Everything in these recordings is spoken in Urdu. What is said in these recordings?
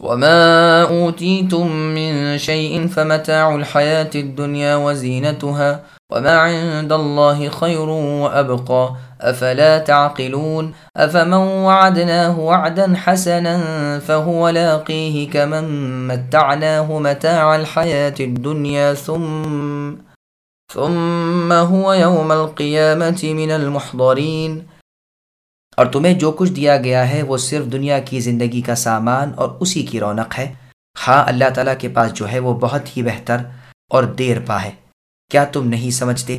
وما أوتيتم من شيء فمتاع الحياة الدنيا وزينتها وما عند الله خير وأبقى أفلا تعقلون أفمن وعدناه وعدا حسنا فهو لاقيه كمن متعناه متاع الحياة الدنيا ثم ثم هو يوم القيامة من المحضرين اور تمہیں جو کچھ دیا گیا ہے وہ صرف دنیا کی زندگی کا سامان اور اسی کی رونق ہے۔ ہاں اللہ تعالیٰ کے پاس جو ہے وہ بہت ہی بہتر اور دیر پا ہے۔ کیا تم نہیں سمجھتے؟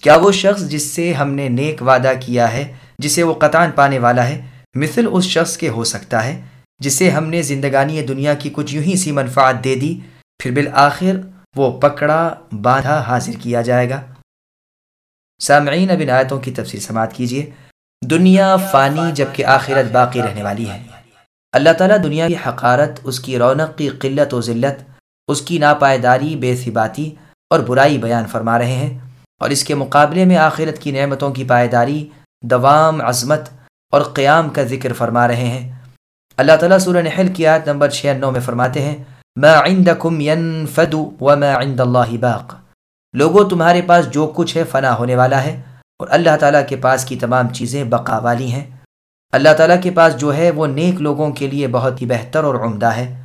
کیا وہ شخص جس سے ہم نے نیک وعدہ کیا ہے، جسے وہ قطان پانے والا ہے، مثل اس شخص کے ہو سکتا ہے، جسے ہم نے زندگانی دنیا کی کچھ یوں ہی سی منفعت دے دی، پھر بالآخر وہ پکڑا، باندھا حاضر کیا جائے گا۔ سامعین، اب ان آیتوں کی تفصیل سماعت کیجیے دنیا فانی جبکہ آخرت باقی رہنے والی ہے۔ اللہ تعالیٰ دنیا کی حقارت، اس کی رونق کی قلت و ذلت، اس کی ناپائیداری، بے ثباتی اور برائی بیان فرما رہے ہیں۔ اور اس کے مقابلے میں آخرت کی نعمتوں کی پائیداری، دوام، عظمت اور قیام کا ذکر فرما رہے ہیں۔ اللہ تعالیٰ سورہ نحل کی آیت نمبر 96 میں فرماتے ہیں، ما عندکم ينفد وما عند اللہ باق لوگوں تمہارے پاس جو کچھ ہے فنا ہونے والا ہے۔ اور اللہ تعالیٰ کے پاس کی تمام چیزیں بقا والی ہیں۔ اللہ تعالیٰ کے پاس جو ہے وہ نیک لوگوں کے لیے بہت ہی بہتر اور عمدہ ہے۔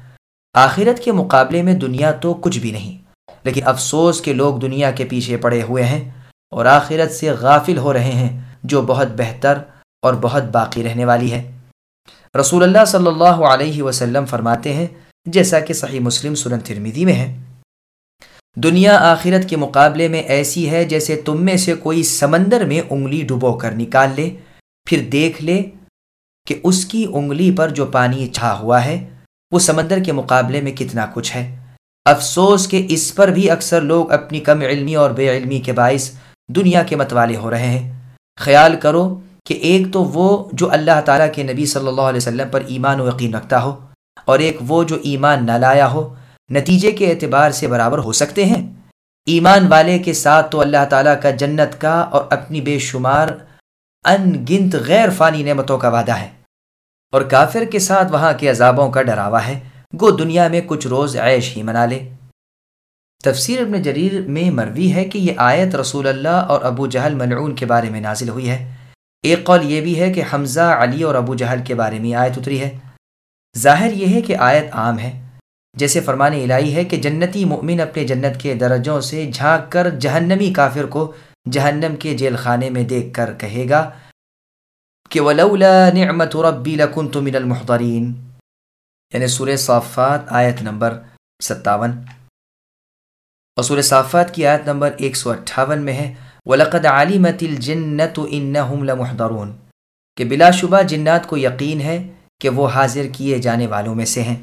آخرت کے مقابلے میں دنیا تو کچھ بھی نہیں، لیکن افسوس کے لوگ دنیا کے پیچھے پڑے ہوئے ہیں اور آخرت سے غافل ہو رہے ہیں، جو بہت بہتر اور بہت باقی رہنے والی ہے۔ رسول اللہ صلی اللہ علیہ وسلم فرماتے ہیں، جیسا کہ صحیح مسلم سنن ترمیدی میں ہے۔ دنیا آخرت کے مقابلے میں ایسی ہے جیسے تم میں سے کوئی سمندر میں انگلی ڈبو کر نکال لے۔ پھر دیکھ لے کہ اس کی انگلی پر جو پانی چھا ہوا ہے، وہ سمندر کے مقابلے میں کتنا کچھ ہے۔ افسوس کہ اس پر بھی اکثر لوگ اپنی کم علمی اور بے علمی کے باعث دنیا کے متوالے ہو رہے ہیں۔ خیال کرو کہ ایک تو وہ جو اللہ تعالیٰ کے نبی صلی اللہ علیہ وسلم پر ایمان و یقین رکھتا ہو اور ایک وہ جو ایمان نہ لایا ہو۔ نتیجے کے اعتبار سے برابر ہو سکتے ہیں۔ ایمان والے کے ساتھ تو اللہ تعالیٰ کا جنت کا اور اپنی بے شمار ان گنت غیر فانی نعمتوں کا وعدہ ہے۔ اور کافر کے ساتھ وہاں کے عذابوں کا ڈراوا ہے۔ گو دنیا میں کچھ روز عیش ہی منا لے۔ تفسیر ابن جریر میں مروی ہے کہ یہ آیت رسول اللہ اور ابو جہل ملعون کے بارے میں نازل ہوئی ہے۔ ایک قول یہ بھی ہے کہ حمزہ، علی اور ابو جہل کے بارے میں آیت اتری ہے۔ ظاہر یہ ہے کہ آیت عام ہے۔ جیسے فرمان الہی ہے کہ جنتی مؤمن اپنے جنت کے درجوں سے جھانک کر جہنمی کافر کو جہنم کے جیل خانے میں دیکھ کر کہے گا کہ ولولا نعمت ربی لکنت من المحضرین یعنی سورہ صافات آیت نمبر ستاون۔ اور سورہ صافات کی آیت نمبر ایک سو اٹھاون میں ہے، وَلَقَدْ عَلِمَتِ الْجِنَّةُ إِنَّهُمْ لَمُحْضَرُونَ۔ کہ بلا شبہ جنات کو یقین ہے کہ وہ حاضر کیے جانے والوں میں سے ہیں۔